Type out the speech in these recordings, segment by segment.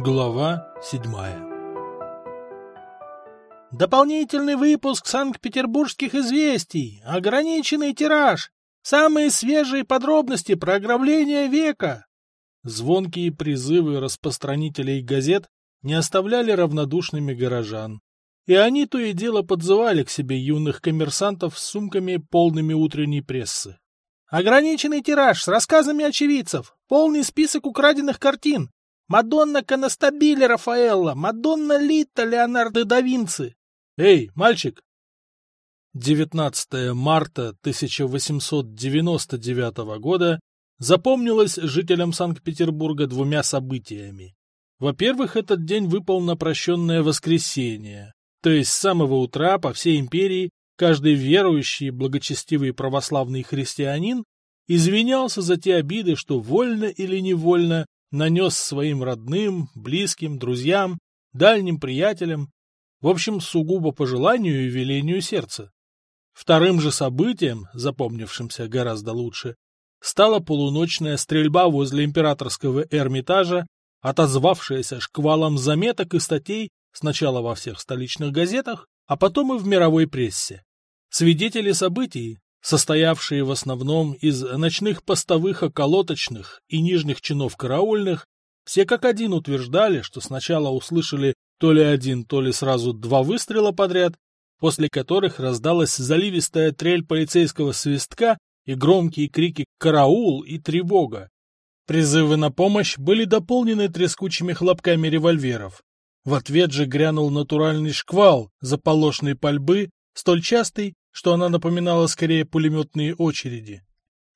Глава седьмая Дополнительный выпуск Санкт-Петербургских известий, ограниченный тираж, самые свежие подробности про ограбление века. Звонкие призывы распространителей газет не оставляли равнодушными горожан. И они то и дело подзывали к себе юных коммерсантов с сумками, полными утренней прессы. Ограниченный тираж с рассказами очевидцев, полный список украденных картин. Мадонна Констабиле Рафаэлла, Мадонна Лита Леонардо да Винци. Эй, мальчик! 19 марта 1899 года запомнилось жителям Санкт-Петербурга двумя событиями. Во-первых, этот день выпал на прощенное воскресенье, то есть с самого утра по всей империи каждый верующий благочестивый православный христианин извинялся за те обиды, что вольно или невольно нанес своим родным, близким, друзьям, дальним приятелям, в общем, сугубо по желанию и велению сердца. Вторым же событием, запомнившимся гораздо лучше, стала полуночная стрельба возле императорского Эрмитажа, отозвавшаяся шквалом заметок и статей сначала во всех столичных газетах, а потом и в мировой прессе. Свидетели событий, состоявшие в основном из ночных постовых околоточных и нижних чинов караульных, все как один утверждали, что сначала услышали то ли один, то ли сразу два выстрела подряд, после которых раздалась заливистая трель полицейского свистка и громкие крики «Караул!» и «Тревога!». Призывы на помощь были дополнены трескучими хлопками револьверов. В ответ же грянул натуральный шквал заполошной пальбы, столь частый, что она напоминала скорее пулеметные очереди.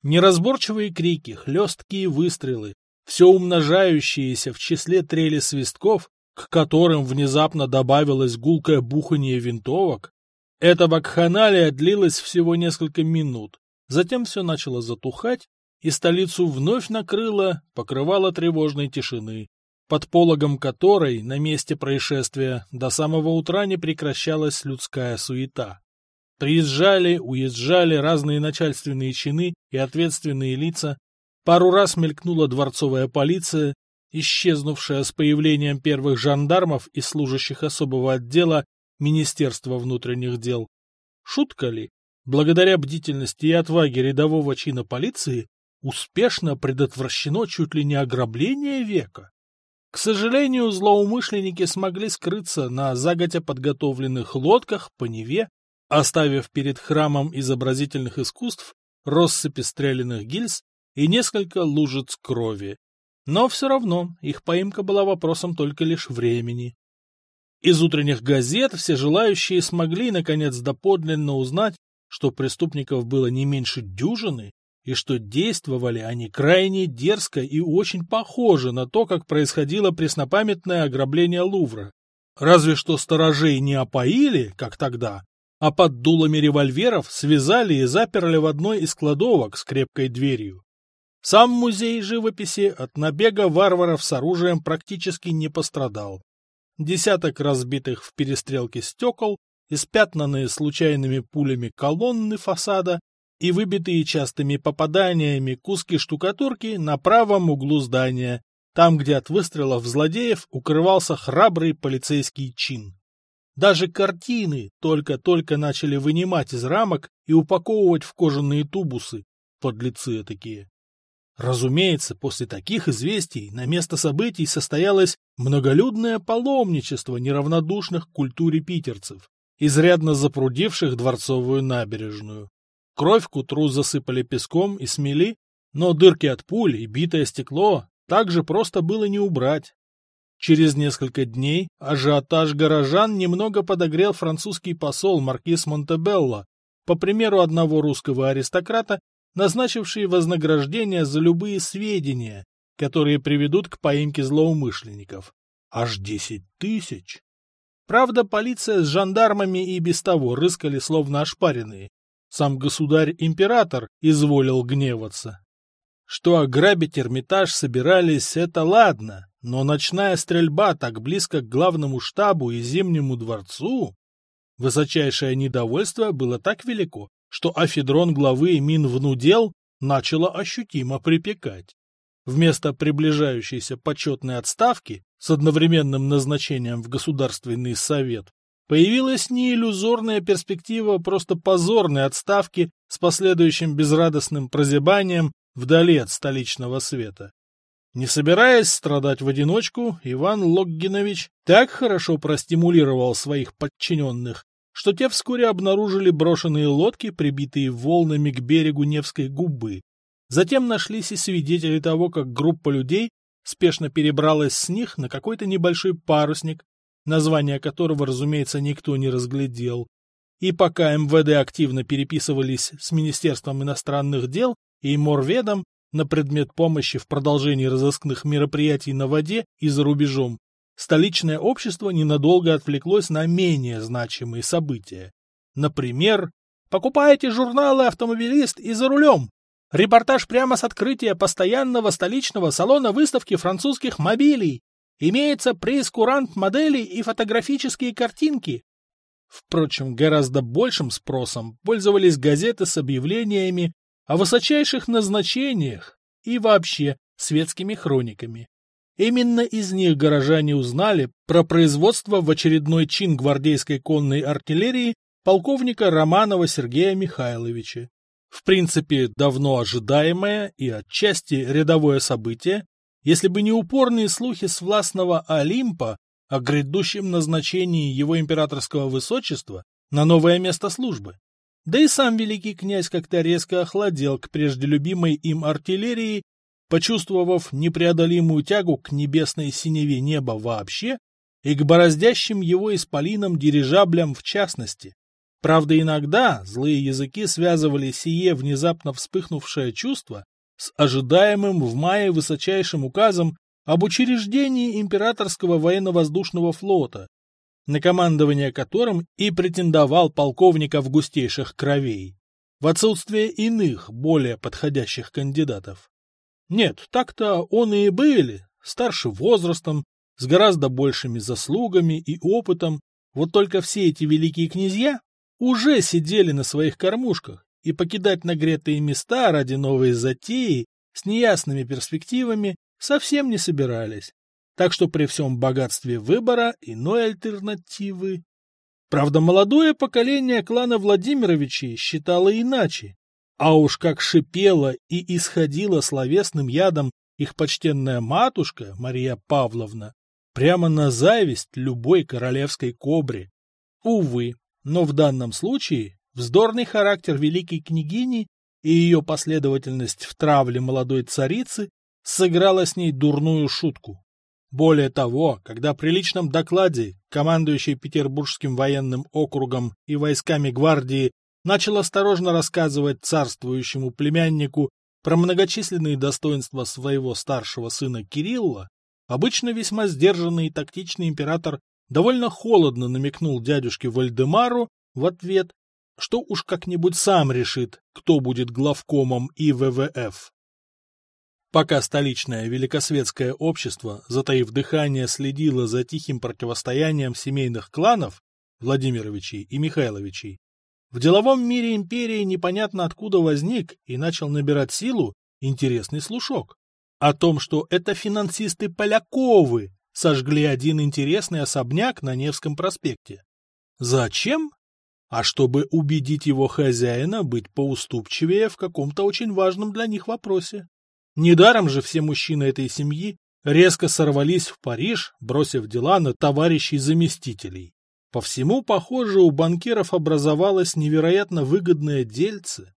Неразборчивые крики, хлесткие выстрелы, все умножающиеся в числе трели свистков, к которым внезапно добавилось гулкое бухание винтовок, эта вакханалия длилась всего несколько минут, затем все начало затухать, и столицу вновь накрыло, покрывало тревожной тишины, под пологом которой на месте происшествия до самого утра не прекращалась людская суета. Приезжали, уезжали разные начальственные чины и ответственные лица. Пару раз мелькнула дворцовая полиция, исчезнувшая с появлением первых жандармов и служащих особого отдела Министерства внутренних дел. Шутка ли? Благодаря бдительности и отваге рядового чина полиции успешно предотвращено чуть ли не ограбление века. К сожалению, злоумышленники смогли скрыться на заготя подготовленных лодках по Неве оставив перед храмом изобразительных искусств россыпи стрелянных гильз и несколько лужиц крови. Но все равно их поимка была вопросом только лишь времени. Из утренних газет все желающие смогли, наконец, доподлинно узнать, что преступников было не меньше дюжины, и что действовали они крайне дерзко и очень похоже на то, как происходило преснопамятное ограбление Лувра. Разве что сторожей не опоили, как тогда, а под дулами револьверов связали и заперли в одной из кладовок с крепкой дверью. Сам музей живописи от набега варваров с оружием практически не пострадал. Десяток разбитых в перестрелке стекол, испятнанные случайными пулями колонны фасада и выбитые частыми попаданиями куски штукатурки на правом углу здания, там, где от выстрелов злодеев укрывался храбрый полицейский чин. Даже картины только-только начали вынимать из рамок и упаковывать в кожаные тубусы, подлецы такие. Разумеется, после таких известий на место событий состоялось многолюдное паломничество неравнодушных к культуре питерцев, изрядно запрудивших дворцовую набережную. Кровь к утру засыпали песком и смели, но дырки от пуль и битое стекло также просто было не убрать. Через несколько дней ажиотаж горожан немного подогрел французский посол маркиз Монтебелло, по примеру одного русского аристократа, назначивший вознаграждение за любые сведения, которые приведут к поимке злоумышленников. Аж десять тысяч! Правда, полиция с жандармами и без того рыскали словно ошпаренные. Сам государь-император изволил гневаться. Что ограбить Эрмитаж собирались, это ладно, но ночная стрельба так близко к главному штабу и Зимнему дворцу... Высочайшее недовольство было так велико, что афедрон главы Минвнудел начало ощутимо припекать. Вместо приближающейся почетной отставки с одновременным назначением в Государственный совет, появилась не иллюзорная перспектива просто позорной отставки с последующим безрадостным прозябанием вдали от столичного света. Не собираясь страдать в одиночку, Иван Логгинович так хорошо простимулировал своих подчиненных, что те вскоре обнаружили брошенные лодки, прибитые волнами к берегу Невской губы. Затем нашлись и свидетели того, как группа людей спешно перебралась с них на какой-то небольшой парусник, название которого, разумеется, никто не разглядел. И пока МВД активно переписывались с Министерством иностранных дел и Морведом на предмет помощи в продолжении разыскных мероприятий на воде и за рубежом, столичное общество ненадолго отвлеклось на менее значимые события. Например, «Покупаете журналы «Автомобилист» и «За рулем». Репортаж прямо с открытия постоянного столичного салона выставки французских мобилей. Имеется прейскурант моделей и фотографические картинки. Впрочем, гораздо большим спросом пользовались газеты с объявлениями о высочайших назначениях и вообще светскими хрониками. Именно из них горожане узнали про производство в очередной чин гвардейской конной артиллерии полковника Романова Сергея Михайловича. В принципе, давно ожидаемое и отчасти рядовое событие, если бы не упорные слухи с властного Олимпа о грядущем назначении его императорского высочества на новое место службы. Да и сам великий князь как-то резко охладел к прежде любимой им артиллерии, почувствовав непреодолимую тягу к небесной синеве неба вообще и к бороздящим его исполинам дирижаблям в частности. Правда, иногда злые языки связывали сие внезапно вспыхнувшее чувство с ожидаемым в мае высочайшим указом об учреждении императорского военно-воздушного флота, на командование которым и претендовал полковник августейших кровей, в отсутствие иных, более подходящих кандидатов. Нет, так-то он и были, старше возрастом, с гораздо большими заслугами и опытом, вот только все эти великие князья уже сидели на своих кормушках, и покидать нагретые места ради новой затеи с неясными перспективами совсем не собирались так что при всем богатстве выбора иной альтернативы. Правда, молодое поколение клана Владимировичей считало иначе, а уж как шипела и исходила словесным ядом их почтенная матушка Мария Павловна, прямо на зависть любой королевской кобре. Увы, но в данном случае вздорный характер великой княгини и ее последовательность в травле молодой царицы сыграла с ней дурную шутку. Более того, когда при личном докладе командующий Петербургским военным округом и войсками гвардии начал осторожно рассказывать царствующему племяннику про многочисленные достоинства своего старшего сына Кирилла, обычно весьма сдержанный и тактичный император довольно холодно намекнул дядюшке Вальдемару в ответ, что уж как-нибудь сам решит, кто будет главкомом ИВВФ. Пока столичное великосветское общество, затаив дыхание, следило за тихим противостоянием семейных кланов Владимировичей и Михайловичей, в деловом мире империи непонятно откуда возник и начал набирать силу интересный слушок. О том, что это финансисты Поляковы сожгли один интересный особняк на Невском проспекте. Зачем? А чтобы убедить его хозяина быть поуступчивее в каком-то очень важном для них вопросе. Недаром же все мужчины этой семьи резко сорвались в Париж, бросив дела на товарищей заместителей. По всему, похоже, у банкиров образовалось невероятно выгодное дельце.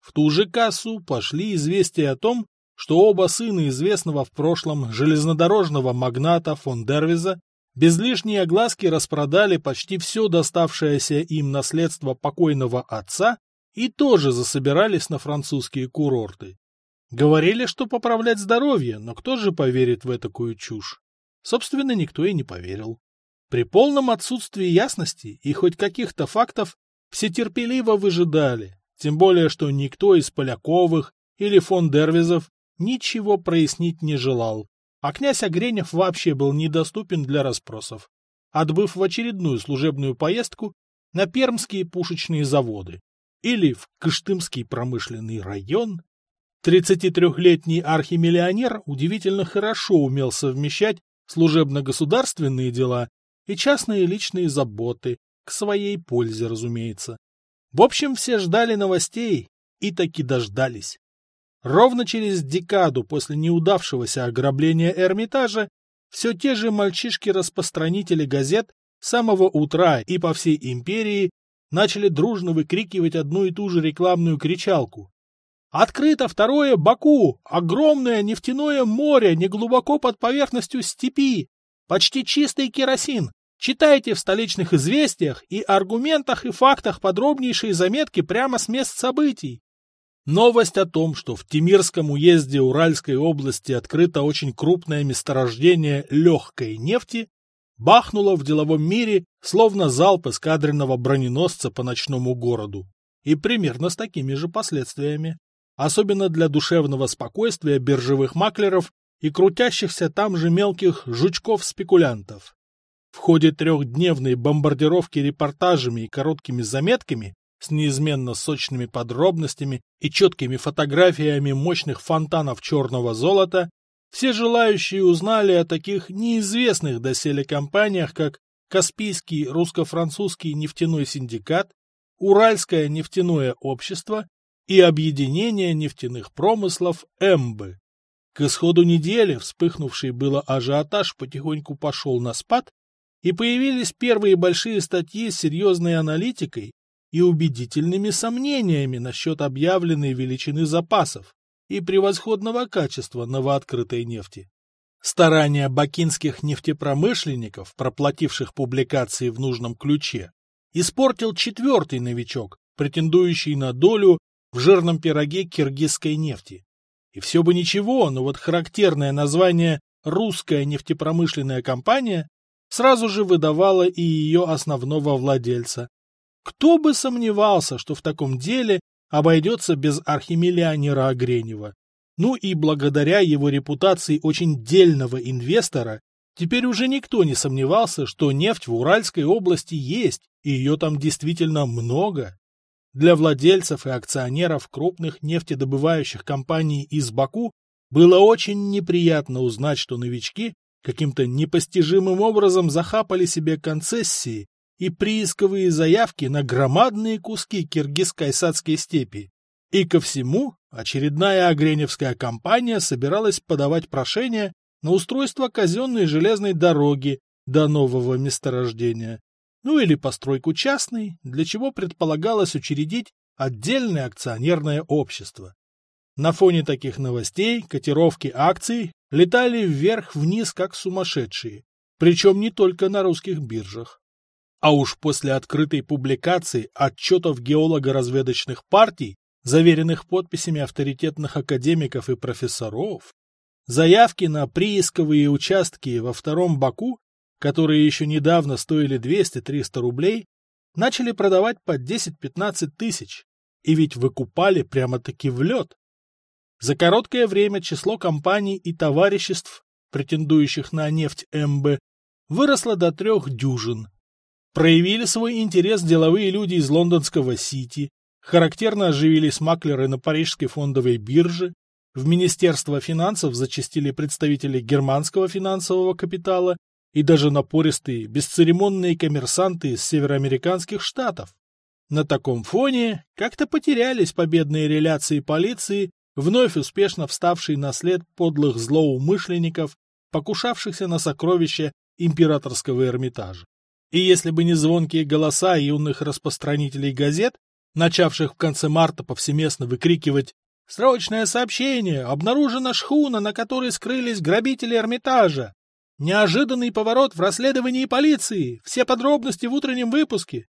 В ту же кассу пошли известия о том, что оба сына известного в прошлом железнодорожного магната фон Дервиза без лишней огласки распродали почти все доставшееся им наследство покойного отца и тоже засобирались на французские курорты. Говорили, что поправлять здоровье, но кто же поверит в такую чушь? Собственно, никто и не поверил. При полном отсутствии ясности и хоть каких-то фактов все терпеливо выжидали, тем более, что никто из Поляковых или фон Дервизов ничего прояснить не желал, а князь Огренев вообще был недоступен для расспросов, отбыв в очередную служебную поездку на пермские пушечные заводы или в Кыштымский промышленный район 33-летний архимиллионер удивительно хорошо умел совмещать служебно-государственные дела и частные личные заботы, к своей пользе, разумеется. В общем, все ждали новостей и таки дождались. Ровно через декаду после неудавшегося ограбления Эрмитажа все те же мальчишки-распространители газет с самого утра и по всей империи начали дружно выкрикивать одну и ту же рекламную кричалку. Открыто второе Баку, огромное нефтяное море неглубоко под поверхностью степи, почти чистый керосин. Читайте в столичных известиях и аргументах и фактах подробнейшие заметки прямо с мест событий. Новость о том, что в Тимирском уезде Уральской области открыто очень крупное месторождение легкой нефти, бахнула в деловом мире словно залп эскадренного броненосца по ночному городу. И примерно с такими же последствиями особенно для душевного спокойствия биржевых маклеров и крутящихся там же мелких жучков-спекулянтов. В ходе трехдневной бомбардировки репортажами и короткими заметками с неизменно сочными подробностями и четкими фотографиями мощных фонтанов черного золота, все желающие узнали о таких неизвестных доселе компаниях, как Каспийский русско-французский нефтяной синдикат, Уральское нефтяное общество и объединение нефтяных промыслов ЭМБы. К исходу недели вспыхнувший было ажиотаж потихоньку пошел на спад, и появились первые большие статьи с серьезной аналитикой и убедительными сомнениями насчет объявленной величины запасов и превосходного качества новооткрытой нефти. Старания бакинских нефтепромышленников, проплативших публикации в нужном ключе, испортил четвертый новичок, претендующий на долю в жирном пироге киргизской нефти. И все бы ничего, но вот характерное название «Русская нефтепромышленная компания» сразу же выдавало и ее основного владельца. Кто бы сомневался, что в таком деле обойдется без архимиллионера Огренева. Ну и благодаря его репутации очень дельного инвестора, теперь уже никто не сомневался, что нефть в Уральской области есть, и ее там действительно много. Для владельцев и акционеров крупных нефтедобывающих компаний из Баку было очень неприятно узнать, что новички каким-то непостижимым образом захапали себе концессии и приисковые заявки на громадные куски киргиз-кайсадской степи. И ко всему, очередная агреневская компания собиралась подавать прошение на устройство казенной железной дороги до нового месторождения ну или постройку частной, для чего предполагалось учредить отдельное акционерное общество. На фоне таких новостей котировки акций летали вверх-вниз как сумасшедшие, причем не только на русских биржах. А уж после открытой публикации отчетов геолого-разведочных партий, заверенных подписями авторитетных академиков и профессоров, заявки на приисковые участки во втором Баку которые еще недавно стоили 200-300 рублей, начали продавать по 10-15 тысяч, и ведь выкупали прямо-таки в лед. За короткое время число компаний и товариществ, претендующих на нефть МБ, выросло до трех дюжин. Проявили свой интерес деловые люди из лондонского Сити, характерно оживились маклеры на парижской фондовой бирже, в Министерство финансов зачастили представители германского финансового капитала и даже напористые, бесцеремонные коммерсанты из североамериканских штатов. На таком фоне как-то потерялись победные реляции полиции, вновь успешно вставшие на след подлых злоумышленников, покушавшихся на сокровища императорского Эрмитажа. И если бы не звонкие голоса юных распространителей газет, начавших в конце марта повсеместно выкрикивать «Срочное сообщение! Обнаружена шхуна, на которой скрылись грабители Эрмитажа! Неожиданный поворот в расследовании полиции. Все подробности в утреннем выпуске.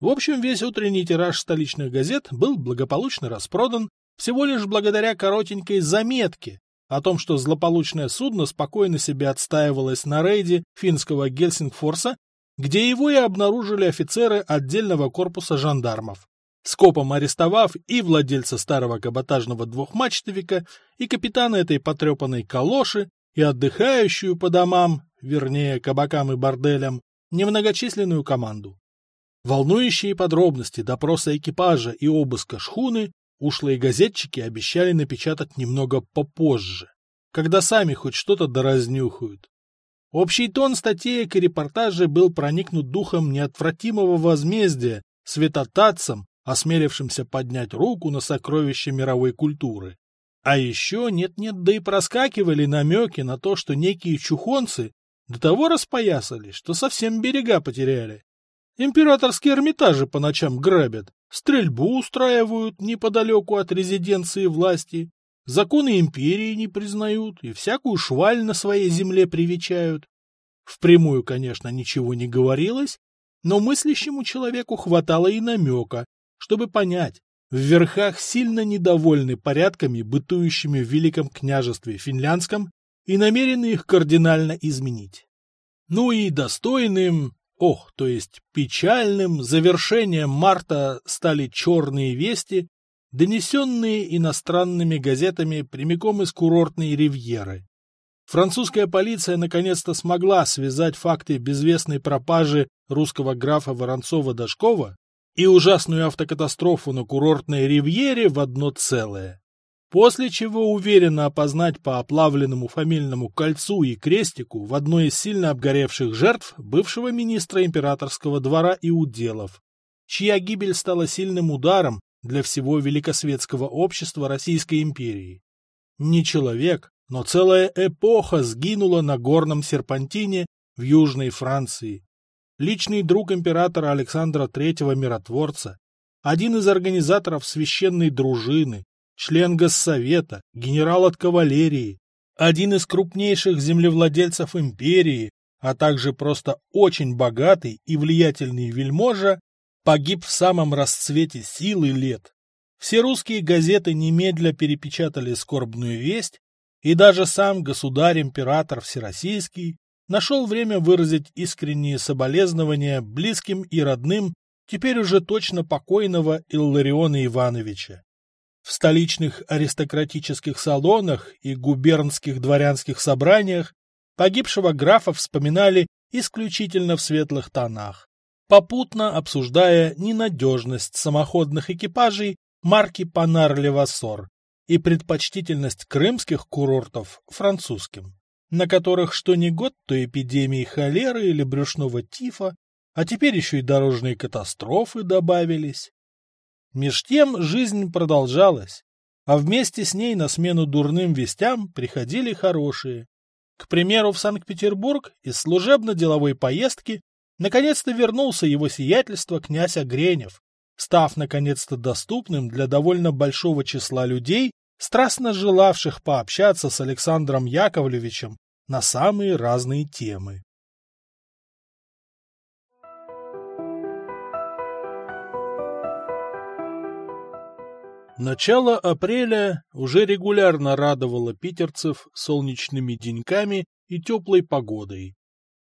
В общем, весь утренний тираж столичных газет был благополучно распродан всего лишь благодаря коротенькой заметке о том, что злополучное судно спокойно себе отстаивалось на рейде финского Гельсингфорса, где его и обнаружили офицеры отдельного корпуса жандармов, скопом арестовав и владельца старого каботажного двухмачтовика, и капитана этой потрепанной калоши, и отдыхающую по домам, вернее, кабакам и борделям, немногочисленную команду. Волнующие подробности допроса экипажа и обыска шхуны ушлые газетчики обещали напечатать немного попозже, когда сами хоть что-то доразнюхают. Общий тон статеек и репортажей был проникнут духом неотвратимого возмездия святотатцам, осмелившимся поднять руку на сокровища мировой культуры. А еще нет-нет, да и проскакивали намеки на то, что некие чухонцы до того распоясали, что совсем берега потеряли. Императорские эрмитажи по ночам грабят, стрельбу устраивают неподалеку от резиденции власти, законы империи не признают и всякую шваль на своей земле привечают. Впрямую, конечно, ничего не говорилось, но мыслящему человеку хватало и намека, чтобы понять, в верхах сильно недовольны порядками, бытующими в Великом княжестве Финляндском, и намерены их кардинально изменить. Ну и достойным, ох, то есть печальным завершением марта стали черные вести, донесенные иностранными газетами прямиком из курортной ривьеры. Французская полиция наконец-то смогла связать факты безвестной пропажи русского графа Воронцова-Дашкова и ужасную автокатастрофу на курортной ривьере в одно целое. После чего уверенно опознать по оплавленному фамильному кольцу и крестику в одной из сильно обгоревших жертв бывшего министра императорского двора и уделов, чья гибель стала сильным ударом для всего великосветского общества Российской империи. Не человек, но целая эпоха сгинула на горном серпантине в Южной Франции. Личный друг императора Александра III Миротворца, один из организаторов священной дружины, член Госсовета, генерал от кавалерии, один из крупнейших землевладельцев империи, а также просто очень богатый и влиятельный вельможа, погиб в самом расцвете силы лет. Все русские газеты немедля перепечатали скорбную весть, и даже сам государь-император Всероссийский нашел время выразить искренние соболезнования близким и родным теперь уже точно покойного Иллариона Ивановича. В столичных аристократических салонах и губернских дворянских собраниях погибшего графа вспоминали исключительно в светлых тонах, попутно обсуждая ненадежность самоходных экипажей марки Панар-Левассор, и предпочтительность крымских курортов французским, на которых что ни год, то эпидемии холеры или брюшного тифа, а теперь еще и дорожные катастрофы добавились. Меж тем жизнь продолжалась, а вместе с ней на смену дурным вестям приходили хорошие. К примеру, в Санкт-Петербург из служебно-деловой поездки наконец-то вернулся его сиятельство князь Огренев, став наконец-то доступным для довольно большого числа людей, страстно желавших пообщаться с Александром Яковлевичем на самые разные темы. Начало апреля уже регулярно радовало питерцев солнечными деньками и теплой погодой.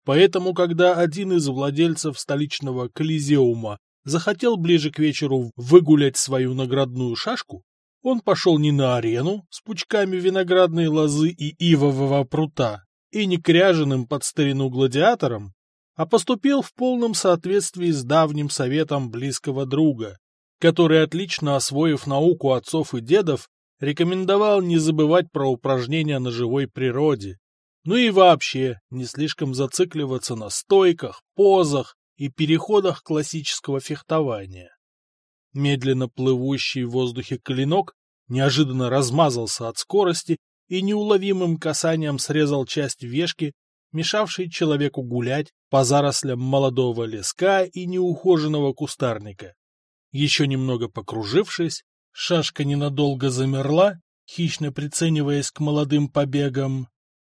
Поэтому, когда один из владельцев столичного Колизеума захотел ближе к вечеру выгулять свою наградную шашку, он пошел не на арену с пучками виноградной лозы и ивового прута и не кряженым под старину гладиатором, а поступил в полном соответствии с давним советом близкого друга, который, отлично освоив науку отцов и дедов, рекомендовал не забывать про упражнения на живой природе, ну и вообще не слишком зацикливаться на стойках, позах и переходах классического фехтования. Медленно плывущий в воздухе клинок неожиданно размазался от скорости и неуловимым касанием срезал часть вешки, мешавшей человеку гулять по зарослям молодого леска и неухоженного кустарника. Еще немного покружившись, шашка ненадолго замерла, хищно прицениваясь к молодым побегам,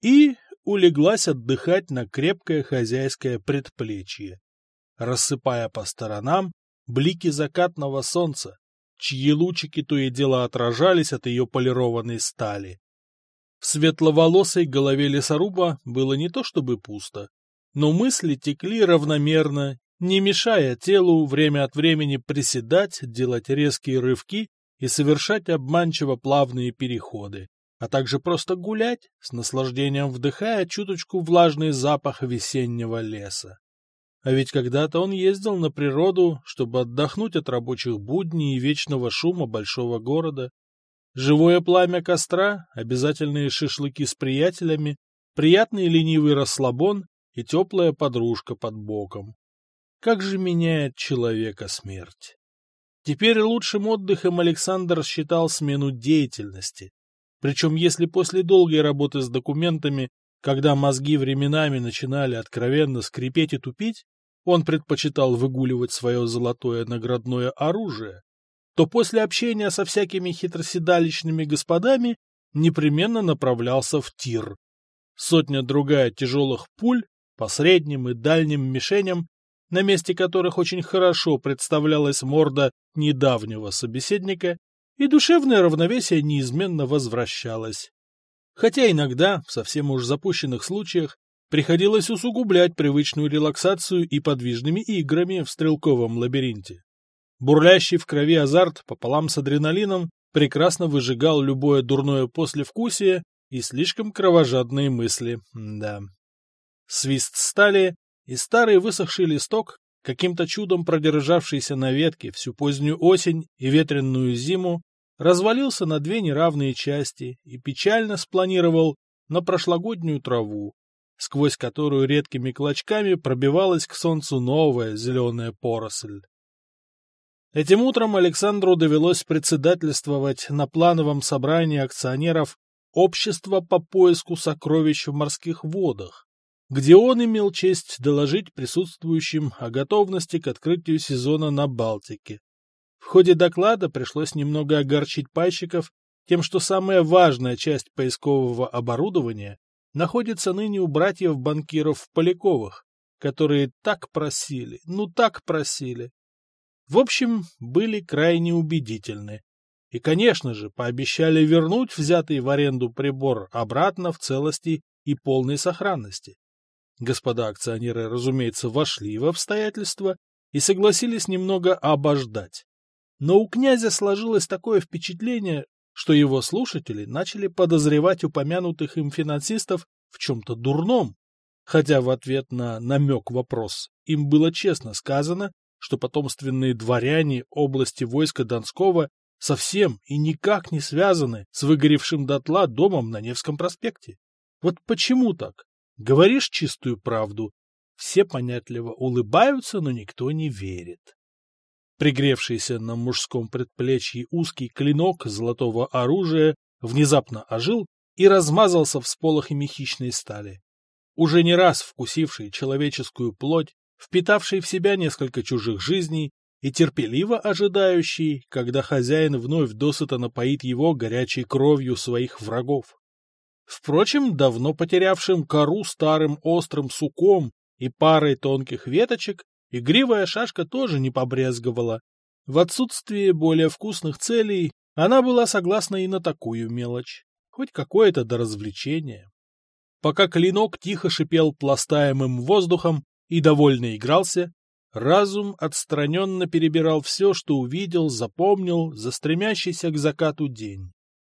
и улеглась отдыхать на крепкое хозяйское предплечье рассыпая по сторонам блики закатного солнца, чьи лучики то и дело отражались от ее полированной стали. В светловолосой голове лесоруба было не то чтобы пусто, но мысли текли равномерно, не мешая телу время от времени приседать, делать резкие рывки и совершать обманчиво плавные переходы, а также просто гулять, с наслаждением вдыхая чуточку влажный запах весеннего леса. А ведь когда-то он ездил на природу, чтобы отдохнуть от рабочих будней и вечного шума большого города. Живое пламя костра, обязательные шашлыки с приятелями, приятный ленивый расслабон и теплая подружка под боком. Как же меняет человека смерть. Теперь лучшим отдыхом Александр считал смену деятельности. Причем если после долгой работы с документами, когда мозги временами начинали откровенно скрипеть и тупить, он предпочитал выгуливать свое золотое наградное оружие, то после общения со всякими хитроседалищными господами непременно направлялся в тир. Сотня-другая тяжелых пуль по средним и дальним мишеням, на месте которых очень хорошо представлялась морда недавнего собеседника, и душевное равновесие неизменно возвращалось. Хотя иногда, в совсем уж запущенных случаях, приходилось усугублять привычную релаксацию и подвижными играми в стрелковом лабиринте. Бурлящий в крови азарт пополам с адреналином прекрасно выжигал любое дурное послевкусие и слишком кровожадные мысли, да. Свист стали, и старый высохший листок, каким-то чудом продержавшийся на ветке всю позднюю осень и ветренную зиму, развалился на две неравные части и печально спланировал на прошлогоднюю траву, сквозь которую редкими клочками пробивалась к солнцу новая зеленая поросль. Этим утром Александру довелось председательствовать на плановом собрании акционеров Общества по поиску сокровищ в морских водах, где он имел честь доложить присутствующим о готовности к открытию сезона на Балтике. В ходе доклада пришлось немного огорчить пайщиков тем, что самая важная часть поискового оборудования находится ныне у братьев-банкиров Поляковых, которые так просили, ну так просили, в общем, были крайне убедительны. И, конечно же, пообещали вернуть взятый в аренду прибор обратно в целости и полной сохранности. Господа акционеры, разумеется, вошли в обстоятельства и согласились немного обождать. Но у князя сложилось такое впечатление, что его слушатели начали подозревать упомянутых им финансистов в чем-то дурном, хотя в ответ на намек вопрос им было честно сказано, что потомственные дворяне области войска Донского совсем и никак не связаны с выгоревшим дотла домом на Невском проспекте. Вот почему так? Говоришь чистую правду, все понятливо улыбаются, но никто не верит. Пригревшийся на мужском предплечье узкий клинок золотого оружия внезапно ожил и размазался в сполохами хищной стали. Уже не раз вкусивший человеческую плоть, впитавший в себя несколько чужих жизней и терпеливо ожидающий, когда хозяин вновь досыта напоит его горячей кровью своих врагов. Впрочем, давно потерявшим кору старым острым суком и парой тонких веточек, игривая шашка тоже не побрезговала. В отсутствие более вкусных целей она была согласна и на такую мелочь, хоть какое-то до развлечения. Пока клинок тихо шипел пластаемым воздухом, и довольно игрался, разум отстраненно перебирал все, что увидел, запомнил за стремящийся к закату день.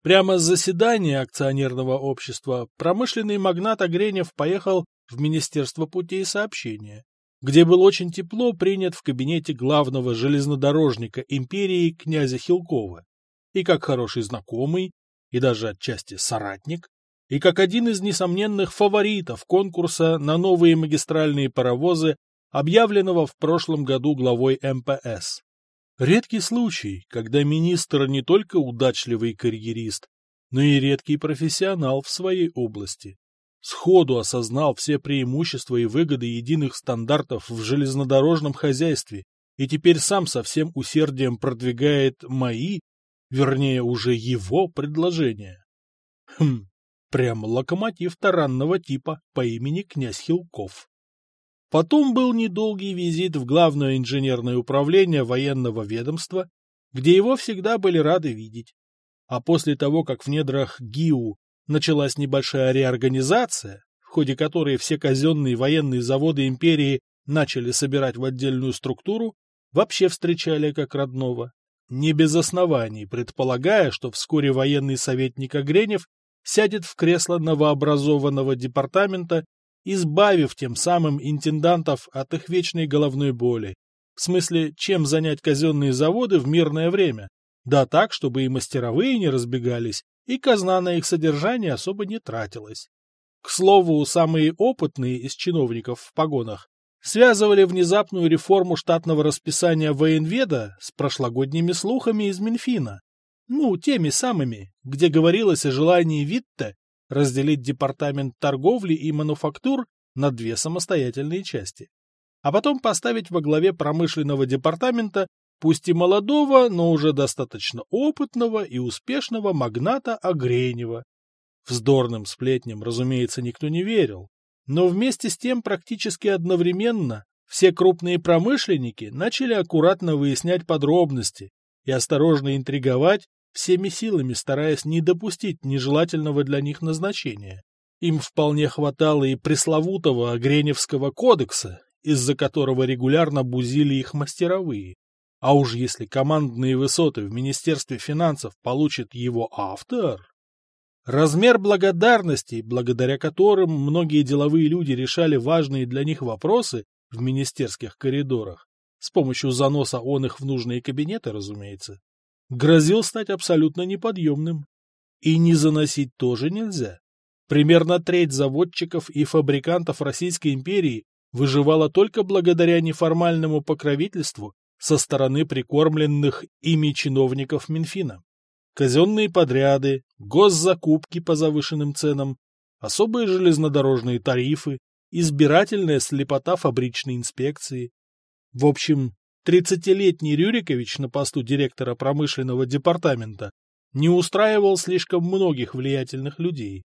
Прямо с заседания акционерного общества промышленный магнат Огренев поехал в Министерство путей сообщения, где был очень тепло принят в кабинете главного железнодорожника империи князя Хилкова, и как хороший знакомый, и даже отчасти соратник, и как один из несомненных фаворитов конкурса на новые магистральные паровозы, объявленного в прошлом году главой МПС. Редкий случай, когда министр не только удачливый карьерист, но и редкий профессионал в своей области. Сходу осознал все преимущества и выгоды единых стандартов в железнодорожном хозяйстве и теперь сам со всем усердием продвигает мои, вернее уже его предложения. Хм, Прям локомотив таранного типа по имени князь Хилков. Потом был недолгий визит в главное инженерное управление военного ведомства, где его всегда были рады видеть. А после того, как в недрах ГИУ началась небольшая реорганизация, в ходе которой все казенные военные заводы империи начали собирать в отдельную структуру, вообще встречали как родного. Не без оснований, предполагая, что вскоре военный советник Огренев сядет в кресло новообразованного департамента, избавив тем самым интендантов от их вечной головной боли. В смысле, чем занять казенные заводы в мирное время? Да так, чтобы и мастеровые не разбегались, и казна на их содержание особо не тратилась. К слову, самые опытные из чиновников в погонах связывали внезапную реформу штатного расписания военведа с прошлогодними слухами из Минфина. Ну, теми самыми, где говорилось о желании Витте разделить департамент торговли и мануфактур на две самостоятельные части. А потом поставить во главе промышленного департамента пусть и молодого, но уже достаточно опытного и успешного магната Огренева. Вздорным сплетням, разумеется, никто не верил. Но вместе с тем практически одновременно все крупные промышленники начали аккуратно выяснять подробности и осторожно интриговать, всеми силами стараясь не допустить нежелательного для них назначения. Им вполне хватало и пресловутого Греневского кодекса, из-за которого регулярно бузили их мастеровые. А уж если командные высоты в Министерстве финансов получит его автор... Размер благодарностей, благодаря которым многие деловые люди решали важные для них вопросы в министерских коридорах, с помощью заноса он их в нужные кабинеты, разумеется, грозил стать абсолютно неподъемным. И не заносить тоже нельзя. Примерно треть заводчиков и фабрикантов Российской империи выживала только благодаря неформальному покровительству со стороны прикормленных ими чиновников Минфина. Казенные подряды, госзакупки по завышенным ценам, особые железнодорожные тарифы, избирательная слепота фабричной инспекции. В общем, Тридцатилетний Рюрикович на посту директора промышленного департамента не устраивал слишком многих влиятельных людей.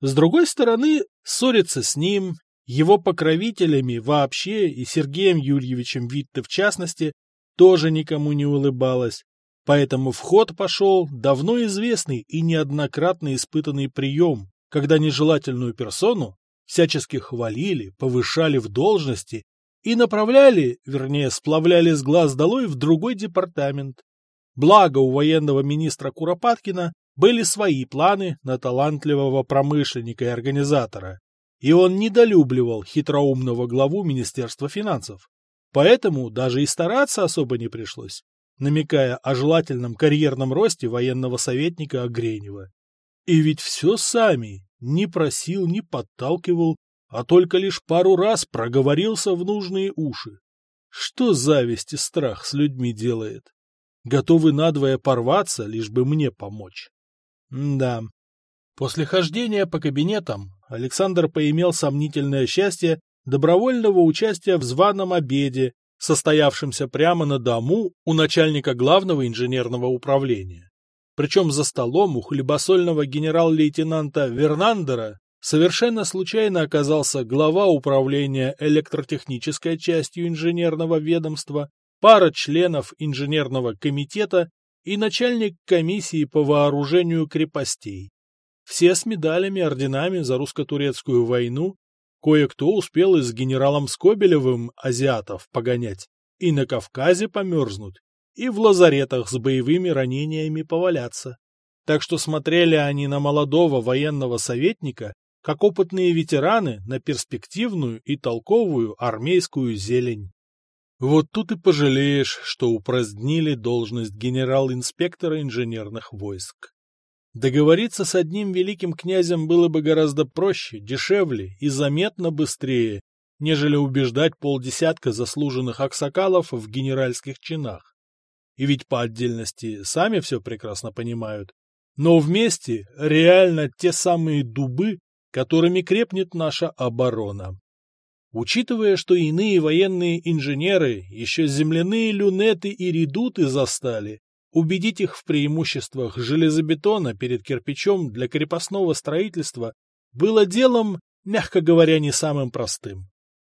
С другой стороны, ссориться с ним, его покровителями вообще и Сергеем Юрьевичем Витте в частности, тоже никому не улыбалось. Поэтому в ход пошел давно известный и неоднократно испытанный прием, когда нежелательную персону всячески хвалили, повышали в должности и направляли, вернее, сплавляли с глаз долой в другой департамент. Благо у военного министра Куропаткина были свои планы на талантливого промышленника и организатора, и он недолюбливал хитроумного главу Министерства финансов. Поэтому даже и стараться особо не пришлось, намекая о желательном карьерном росте военного советника Огренева. И ведь все сами, не просил, не подталкивал, а только лишь пару раз проговорился в нужные уши. Что зависть и страх с людьми делает? Готовы надвое порваться, лишь бы мне помочь. М да. После хождения по кабинетам Александр поимел сомнительное счастье добровольного участия в званом обеде, состоявшемся прямо на дому у начальника главного инженерного управления. Причем за столом у хлебосольного генерал-лейтенанта Вернандера совершенно случайно оказался глава управления электротехнической частью инженерного ведомства, пара членов инженерного комитета и начальник комиссии по вооружению крепостей. Все с медалями, орденами за русско-турецкую войну, кое-кто успел и с генералом Скобелевым азиатов погонять, и на Кавказе померзнуть, и в лазаретах с боевыми ранениями поваляться. Так что смотрели они на молодого военного советника как опытные ветераны на перспективную и толковую армейскую зелень. Вот тут и пожалеешь, что упразднили должность генерал-инспектора инженерных войск. Договориться с одним великим князем было бы гораздо проще, дешевле и заметно быстрее, нежели убеждать полдесятка заслуженных аксакалов в генеральских чинах. И ведь по отдельности сами все прекрасно понимают. Но вместе реально те самые дубы, которыми крепнет наша оборона. Учитывая, что иные военные инженеры еще земляные люнеты и редуты застали, убедить их в преимуществах железобетона перед кирпичом для крепостного строительства было делом, мягко говоря, не самым простым.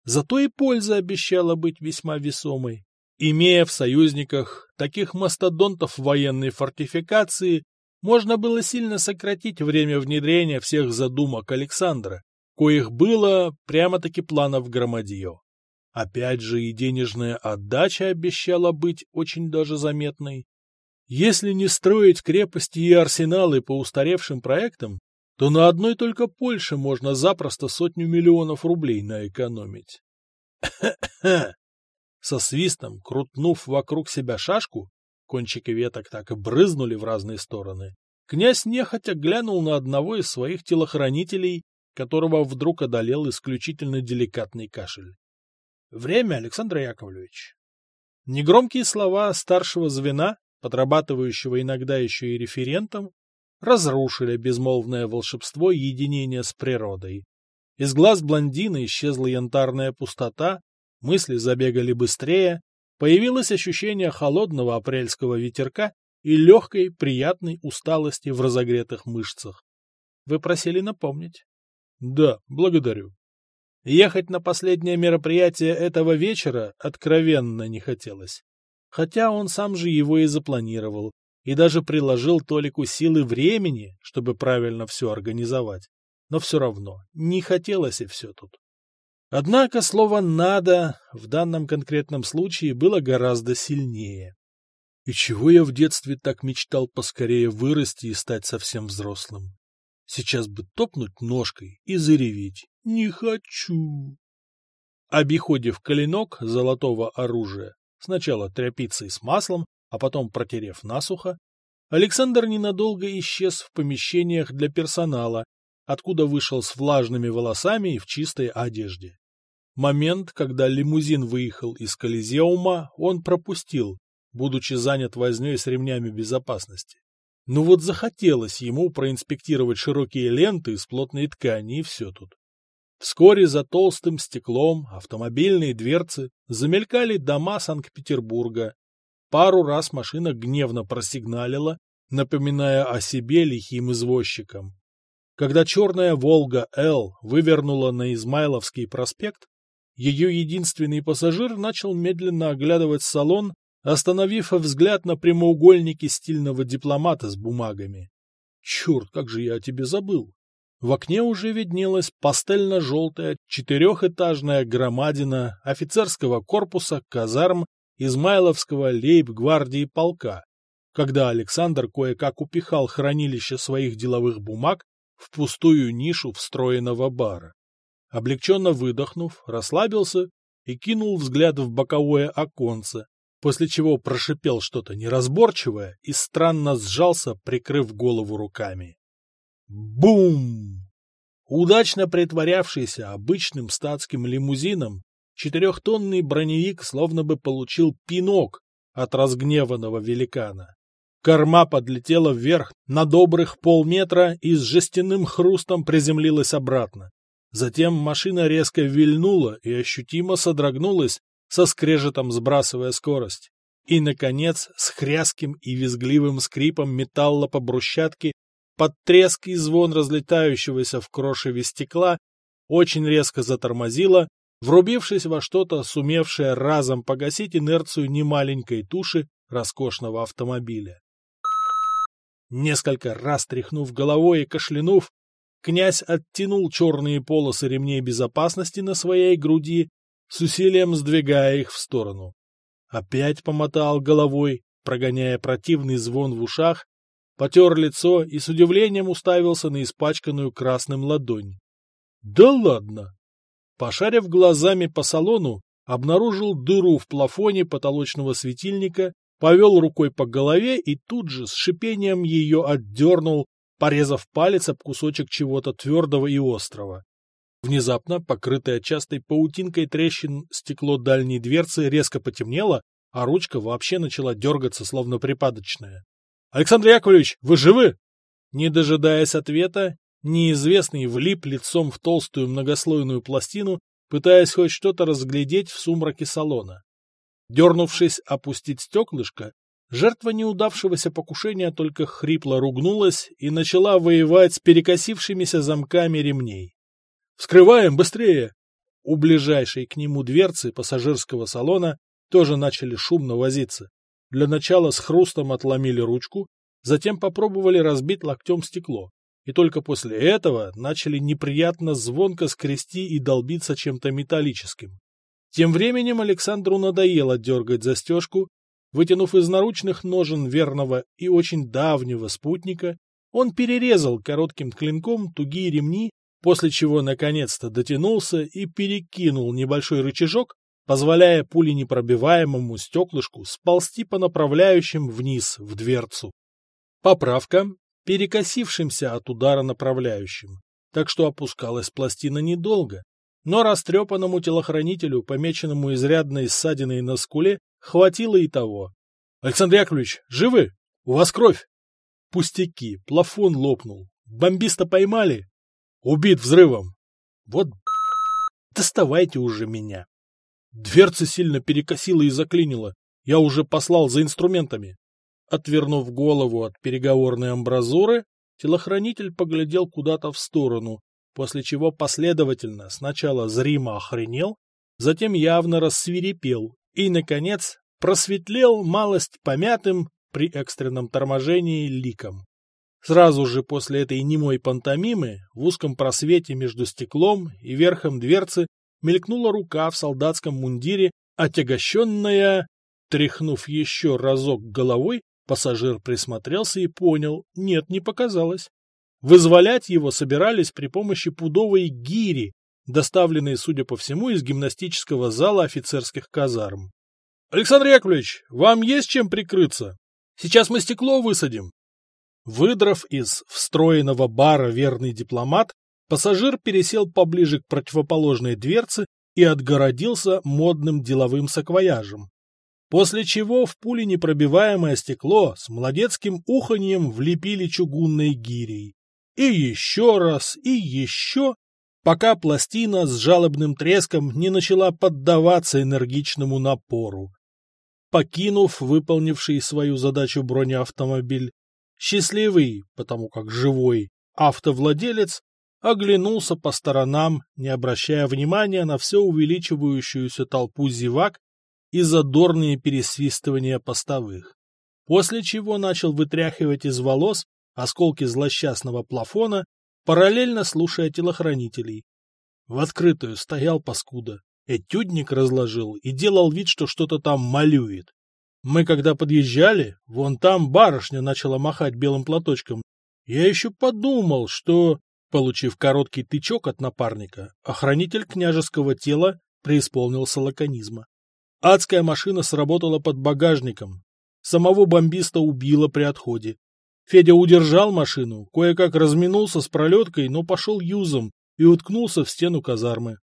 Зато и польза обещала быть весьма весомой. Имея в союзниках таких мастодонтов военной фортификации, можно было сильно сократить время внедрения всех задумок Александра, коих было прямо-таки планов громадье. Опять же и денежная отдача обещала быть очень даже заметной. Если не строить крепости и арсеналы по устаревшим проектам, то на одной только Польше можно запросто сотню миллионов рублей наэкономить. Со свистом, крутнув вокруг себя шашку, кончики веток так и брызнули в разные стороны. Князь нехотя глянул на одного из своих телохранителей которого вдруг одолел исключительно деликатный кашель. Время, Александр Яковлевич. Негромкие слова старшего звена, подрабатывающего иногда еще и референтом, разрушили безмолвное волшебство единения с природой. Из глаз блондина исчезла янтарная пустота, мысли забегали быстрее, появилось ощущение холодного апрельского ветерка и легкой, приятной усталости в разогретых мышцах. Вы просили напомнить. Да, благодарю. Ехать на последнее мероприятие этого вечера откровенно не хотелось. Хотя он сам же его и запланировал, и даже приложил толику силы времени, чтобы правильно все организовать. Но все равно, не хотелось и все тут. Однако слово «надо» в данном конкретном случае было гораздо сильнее. И чего я в детстве так мечтал поскорее вырасти и стать совсем взрослым? Сейчас бы топнуть ножкой и зареветь «Не хочу!». Обиходив коленок золотого оружия, сначала тряпицей с маслом, а потом протерев насухо, Александр ненадолго исчез в помещениях для персонала, откуда вышел с влажными волосами и в чистой одежде. Момент, когда лимузин выехал из Колизеума, он пропустил, будучи занят вознёй с ремнями безопасности. Ну вот захотелось ему проинспектировать широкие ленты из плотной ткани и все тут. Вскоре за толстым стеклом автомобильные дверцы замелькали дома Санкт-Петербурга. Пару раз машина гневно просигналила, напоминая о себе лихим извозчикам. Когда черная «Волга-Л» вывернула на Измайловский проспект, ее единственный пассажир начал медленно оглядывать салон остановив взгляд на прямоугольнике стильного дипломата с бумагами. Черт, как же я о тебе забыл! В окне уже виднелась пастельно-желтая четырехэтажная громадина офицерского корпуса казарм Измайловского лейб-гвардии полка, когда Александр кое-как упихал хранилище своих деловых бумаг в пустую нишу встроенного бара. Облегченно выдохнув, расслабился и кинул взгляд в боковое оконце, после чего прошипел что-то неразборчивое и странно сжался, прикрыв голову руками. Бум! Удачно притворявшийся обычным статским лимузином, четырехтонный броневик словно бы получил пинок от разгневанного великана. Корма подлетела вверх на добрых полметра и с жестяным хрустом приземлилась обратно. Затем машина резко вильнула и ощутимо содрогнулась, со скрежетом сбрасывая скорость. И, наконец, с хряским и визгливым скрипом металла по брусчатке под треск и звон разлетающегося в крошеве стекла очень резко затормозила, врубившись во что-то, сумевшее разом погасить инерцию немаленькой туши роскошного автомобиля. Несколько раз тряхнув головой и кашлянув, князь оттянул черные полосы ремней безопасности на своей груди с усилием сдвигая их в сторону. Опять помотал головой, прогоняя противный звон в ушах, потер лицо и с удивлением уставился на испачканную красным ладонь. Да ладно! Пошарив глазами по салону, обнаружил дыру в плафоне потолочного светильника, повел рукой по голове и тут же с шипением ее отдернул, порезав палец об кусочек чего-то твердого и острого. Внезапно, покрытое частой паутинкой трещин, стекло дальней дверцы резко потемнело, а ручка вообще начала дергаться, словно припадочная. — Александр Яковлевич, вы живы? Не дожидаясь ответа, неизвестный влип лицом в толстую многослойную пластину, пытаясь хоть что-то разглядеть в сумраке салона. Дернувшись опустить стеклышко, жертва неудавшегося покушения только хрипло ругнулась и начала воевать с перекосившимися замками ремней. Вскрываем быстрее!» У ближайшей к нему дверцы пассажирского салона тоже начали шумно возиться. Для начала с хрустом отломили ручку, затем попробовали разбить локтем стекло. И только после этого начали неприятно звонко скрести и долбиться чем-то металлическим. Тем временем Александру надоело дергать застежку. Вытянув из наручных ножен верного и очень давнего спутника, он перерезал коротким клинком тугие ремни после чего наконец-то дотянулся и перекинул небольшой рычажок, позволяя пуленепробиваемому стеклышку сползти по направляющим вниз в дверцу. Поправка перекосившимся от удара направляющим, так что опускалась пластина недолго. Но растрепанному телохранителю, помеченному изрядной ссадиной на скуле, хватило и того. — Александр Яковлевич, живы? У вас кровь? — Пустяки, плафон лопнул. Бомбиста поймали? — Убит взрывом. — Вот доставайте уже меня. Дверцы сильно перекосило и заклинило. Я уже послал за инструментами. Отвернув голову от переговорной амбразуры, телохранитель поглядел куда-то в сторону, после чего последовательно сначала зримо охренел, затем явно рассвирепел и, наконец, просветлел малость помятым при экстренном торможении ликом. Сразу же после этой немой пантомимы в узком просвете между стеклом и верхом дверцы мелькнула рука в солдатском мундире, отягощенная... Тряхнув еще разок головой, пассажир присмотрелся и понял, нет, не показалось. Вызволять его собирались при помощи пудовой гири, доставленной, судя по всему, из гимнастического зала офицерских казарм. — Александр Яковлевич, вам есть чем прикрыться? Сейчас мы стекло высадим. Выдрав из встроенного бара верный дипломат, пассажир пересел поближе к противоположной дверце и отгородился модным деловым саквояжем. После чего в пуленепробиваемое стекло с молодецким уханьем влепили чугунной гирей. И еще раз, и еще, пока пластина с жалобным треском не начала поддаваться энергичному напору. Покинув выполнивший свою задачу бронеавтомобиль, счастливый, потому как живой, автовладелец оглянулся по сторонам, не обращая внимания на все увеличивающуюся толпу зевак и задорные пересвистывания постовых. После чего начал вытряхивать из волос осколки злосчастного плафона, параллельно слушая телохранителей. В открытую стоял паскуда. Этюдник разложил и делал вид, что что-то там малюет. Мы когда подъезжали, вон там барышня начала махать белым платочком. Я еще подумал, что, получив короткий тычок от напарника, охранитель княжеского тела преисполнился лаконизма. Адская машина сработала под багажником. Самого бомбиста убило при отходе. Федя удержал машину, кое-как разминулся с пролеткой, но пошел юзом и уткнулся в стену казармы.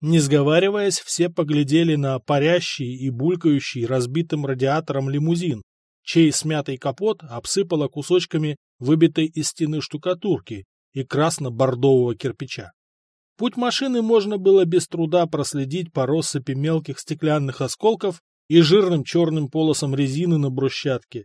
Не сговариваясь, все поглядели на парящий и булькающий разбитым радиатором лимузин, чей смятый капот обсыпало кусочками выбитой из стены штукатурки и красно-бордового кирпича. Путь машины можно было без труда проследить по россыпи мелких стеклянных осколков и жирным черным полосам резины на брусчатке.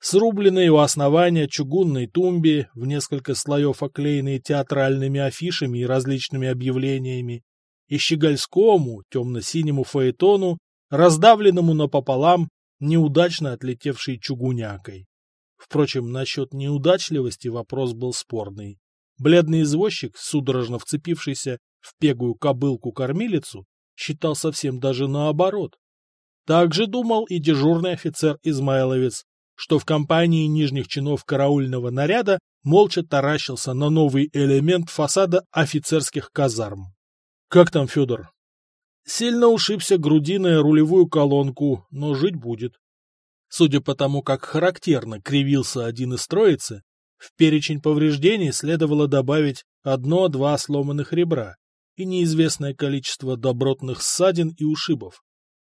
Срубленной у основания чугунной тумбе, в несколько слоев оклеенной театральными афишами и различными объявлениями, и щегольскому темно-синему фаэтону, раздавленному напополам, неудачно отлетевшей чугунякой. Впрочем, насчет неудачливости вопрос был спорный. Бледный извозчик, судорожно вцепившийся в пегую кобылку-кормилицу, считал совсем даже наоборот. Так же думал и дежурный офицер Измайловец, что в компании нижних чинов караульного наряда молча таращился на новый элемент фасада офицерских казарм. Как там Федор? Сильно ушибся грудиной рулевую колонку, но жить будет. Судя по тому, как характерно кривился один из троицы, в перечень повреждений следовало добавить одно-два сломанных ребра и неизвестное количество добротных ссадин и ушибов.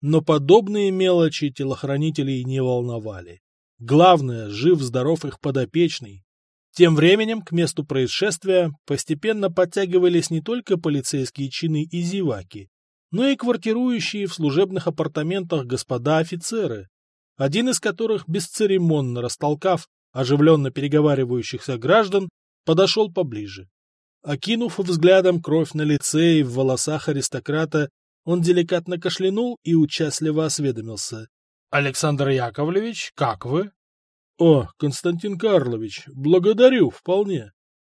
Но подобные мелочи телохранителей не волновали. Главное, жив-здоров их подопечный, тем временем к месту происшествия постепенно подтягивались не только полицейские чины и зеваки, но и квартирующие в служебных апартаментах господа офицеры, один из которых, бесцеремонно растолкав оживленно переговаривающихся граждан, подошел поближе. Окинув взглядом кровь на лице и в волосах аристократа, он деликатно кашлянул и участливо осведомился. — Александр Яковлевич, как вы? О, Константин Карлович, благодарю вполне.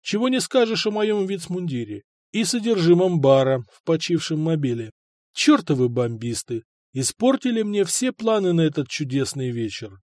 Чего не скажешь о моем вицмундире и содержимом бара в почившем мобиле. Чертовы бомбисты! Испортили мне все планы на этот чудесный вечер.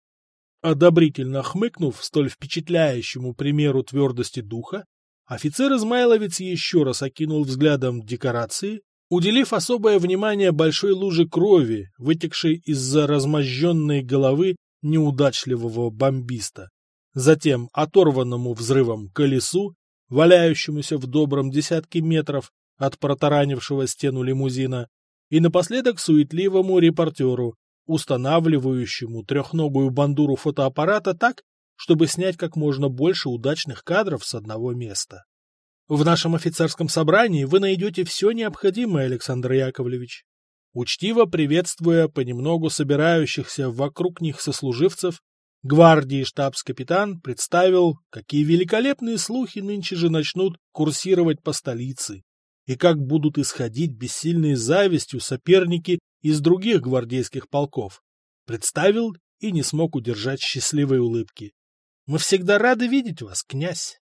Одобрительно хмыкнув столь впечатляющему примеру твердости духа, офицер Измайловец еще раз окинул взглядом декорации, уделив особое внимание большой луже крови, вытекшей из-за размозженной головы неудачливого бомбиста, затем оторванному взрывом колесу валяющемуся в добром десятке метров от протаранившего стену лимузина, и напоследок суетливому репортеру, устанавливающему трехногую бандуру фотоаппарата так, чтобы снять как можно больше удачных кадров с одного места. В нашем офицерском собрании вы найдете все необходимое, Александр Яковлевич. Учтиво приветствуя понемногу собирающихся вокруг них сослуживцев, гвардии штабс-капитан представил, какие великолепные слухи нынче же начнут курсировать по столице, и как будут исходить бессильной завистью соперники из других гвардейских полков. Представил и не смог удержать счастливой улыбки. Мы всегда рады видеть вас, князь.